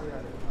Gracias.